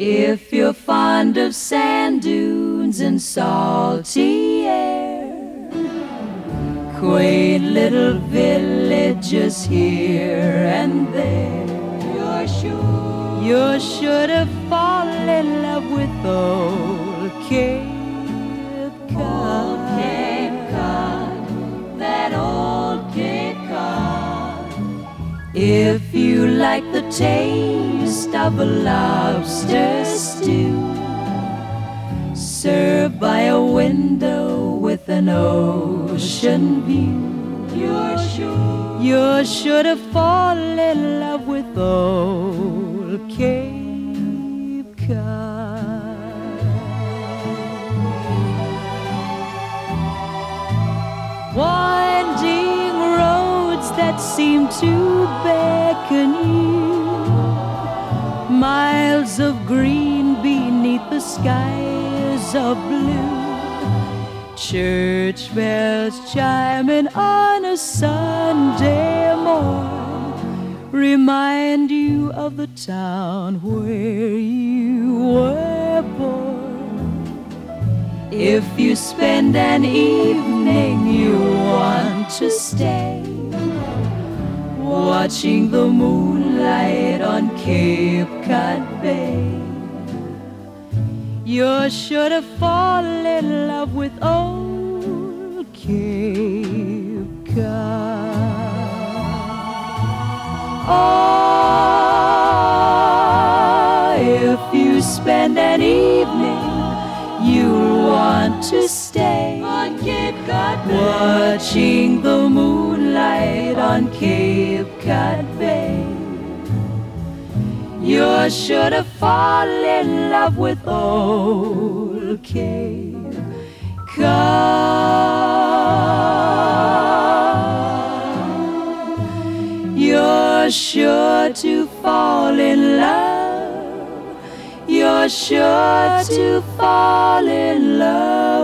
If you're fond of sand dunes and salty air, quaint little villages here and there, you're sure you're sure to fall in love with old If you like the taste of a lobster stew, served by a window with an ocean view, you're sure you're sure to fall in love with old Cape Cod. That seem to beckon you, miles of green beneath the skies of blue. Church bells chiming on a Sunday morn remind you of the town where you were born. If you spend an evening you want to stay, watching the moonlight on Cape Cod Bay. You're sure to fall in love with old Cape Cod. Oh, if you spend an evening, you'll want to stay on Cape Cod Bay, watching the moonlight on Cape Bay. You're sure to fall in love with old Cape Cod. You're sure to fall in love. You're sure to fall in love